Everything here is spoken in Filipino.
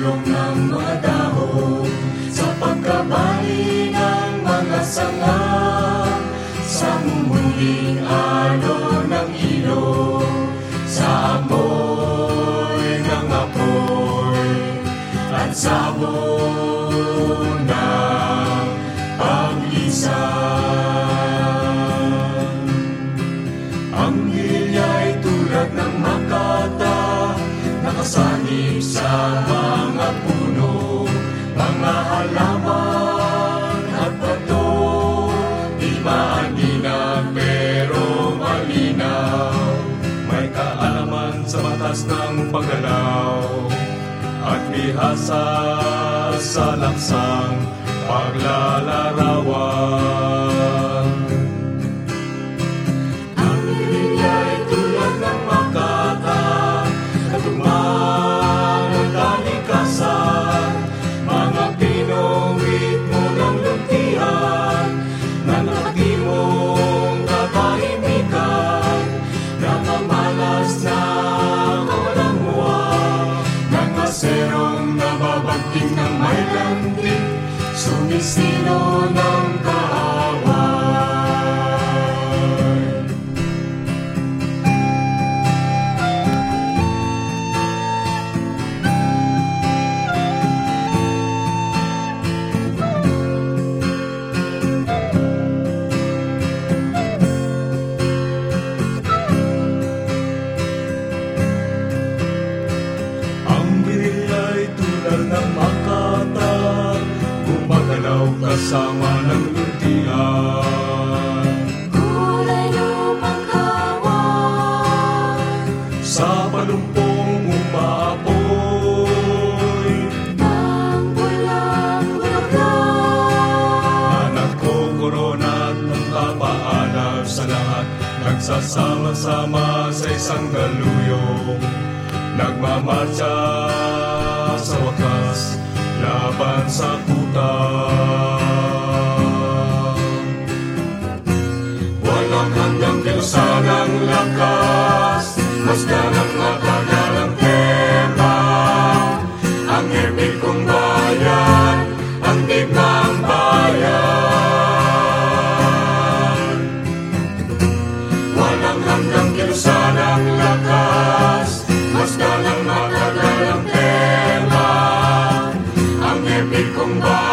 sa bulong ng mga dahon Sa pagkabali ng mga sanga. Sa mumuling alon ng ilog Sa amoy ng apoy At sa sabon ng pag-isang Ang hilya'y tulad ng makata Nakasanib sa mga batas ng paggalaw At bihasa sa laksang paglalarawan mayroong nababagting ng may landi, sumisilo ng kanan. Kasama ng luntian Kulay lupang kawan Sa palumpong umaapoy Ng pulang bulaklak Na nagkokorona at nagpapaalam sa lahat Nagsasama-sama sa isang galuyong Nagmamarcha sa wakas Laban sa Ito sanang lakas, masdan ang matagalang tema. Ang ibig kong bayan, ang digmang bayan. Walang hanggang kilusan ang lakas, masdan ang matagalang tema. Ang ibig kong bayan